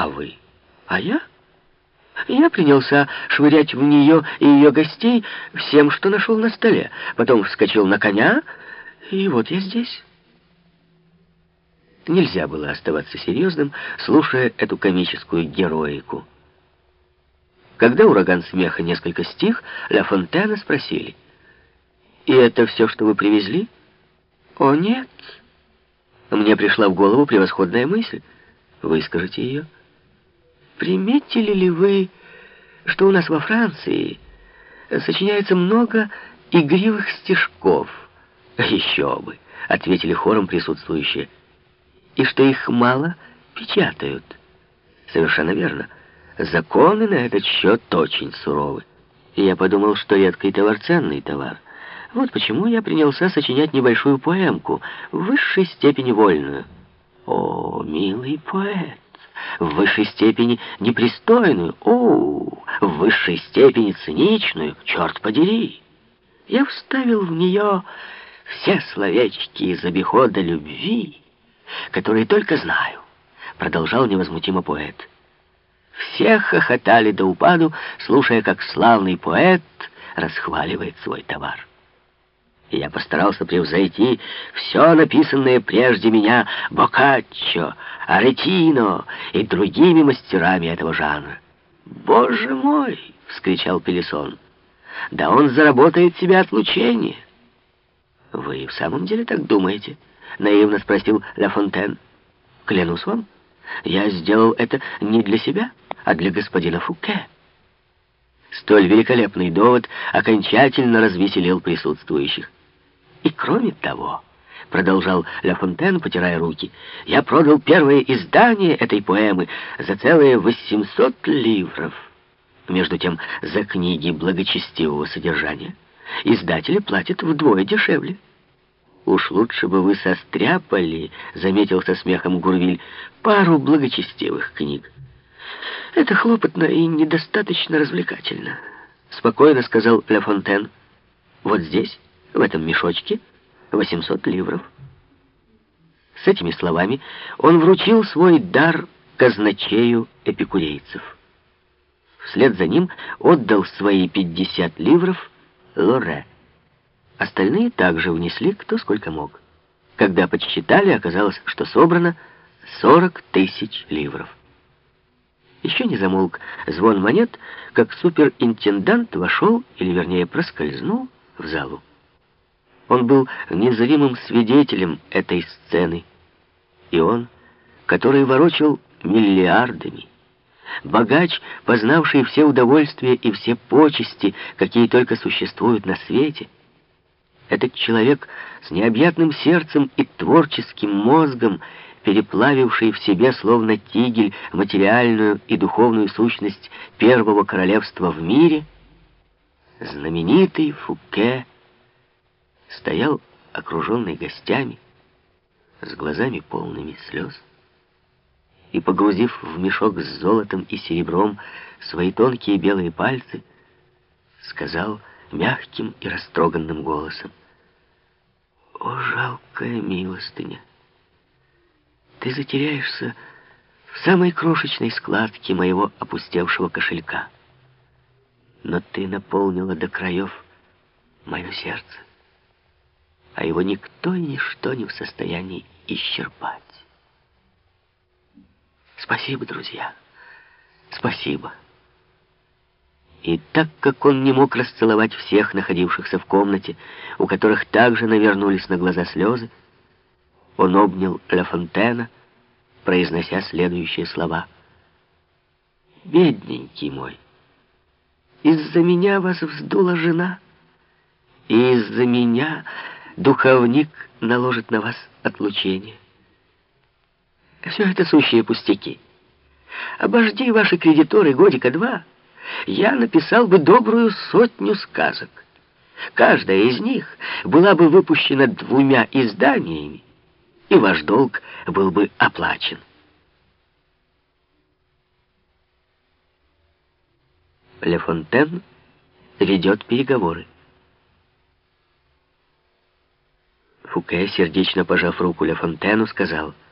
А вы? А я? Я принялся швырять в нее и ее гостей всем, что нашел на столе. Потом вскочил на коня, и вот я здесь. Нельзя было оставаться серьезным, слушая эту комическую героику. Когда ураган смеха несколько стих, Ля Фонтена спросили. «И это все, что вы привезли?» «О, нет!» Мне пришла в голову превосходная мысль. Выскажите ее. Приметили ли вы, что у нас во Франции сочиняется много игривых стишков? Еще бы, ответили хором присутствующие. И что их мало печатают. Совершенно верно. Законы на этот счет очень суровы. Я подумал, что редкий товар ценный товар. Вот почему я принялся сочинять небольшую поэмку, в высшей степени вольную. О, милый поэт! В высшей степени непристойную, о, в высшей степени циничную, черт подери. Я вставил в нее все словечки из обихода любви, которые только знаю, продолжал невозмутимо поэт. Все хохотали до упаду, слушая, как славный поэт расхваливает свой товар и я постарался превзойти все написанное прежде меня Боккаччо, Аретино и другими мастерами этого жанра. «Боже мой!» — вскричал Пелесон. «Да он заработает себе отлучение!» «Вы в самом деле так думаете?» — наивно спросил Ла Фонтен. «Клянусь вам, я сделал это не для себя, а для господина Фуке». Столь великолепный довод окончательно развеселил присутствующих. И кроме того, продолжал Ля Фонтен, потирая руки, я продал первое издание этой поэмы за целые 800 ливров. Между тем, за книги благочестивого содержания издатели платят вдвое дешевле. «Уж лучше бы вы состряпали», — заметил со смехом Гурвиль, — «пару благочестивых книг». «Это хлопотно и недостаточно развлекательно», — спокойно сказал Ля Фонтен. «Вот здесь...» В этом мешочке 800 ливров. С этими словами он вручил свой дар казначею эпикурейцев. Вслед за ним отдал свои 50 ливров Лоре. Остальные также внесли кто сколько мог. Когда подсчитали, оказалось, что собрано 40 тысяч ливров. Еще не замолк звон монет, как суперинтендант вошел, или вернее проскользнул, в залу. Он был незримым свидетелем этой сцены. И он, который ворочал миллиардами, богач, познавший все удовольствия и все почести, какие только существуют на свете, этот человек с необъятным сердцем и творческим мозгом, переплавивший в себе словно тигель материальную и духовную сущность первого королевства в мире, знаменитый Фуке стоял окруженный гостями, с глазами полными слез, и, погрузив в мешок с золотом и серебром свои тонкие белые пальцы, сказал мягким и растроганным голосом, «О, жалкая милостыня! Ты затеряешься в самой крошечной складке моего опустевшего кошелька, но ты наполнила до краев мое сердце а его никто и ничто не в состоянии исчерпать. Спасибо, друзья, спасибо. И так как он не мог расцеловать всех находившихся в комнате, у которых также навернулись на глаза слезы, он обнял Ла Фонтена, произнося следующие слова. «Бедненький мой, из-за меня вас вздула жена, и из-за меня духовник наложит на вас отлучение. Все это сущие пустяки. Обожди ваши кредиторы годика два, я написал бы добрую сотню сказок. Каждая из них была бы выпущена двумя изданиями, и ваш долг был бы оплачен. Ле Фонтен ведет переговоры. Фуке, сердечно пожав руку Ля Фонтену, сказал —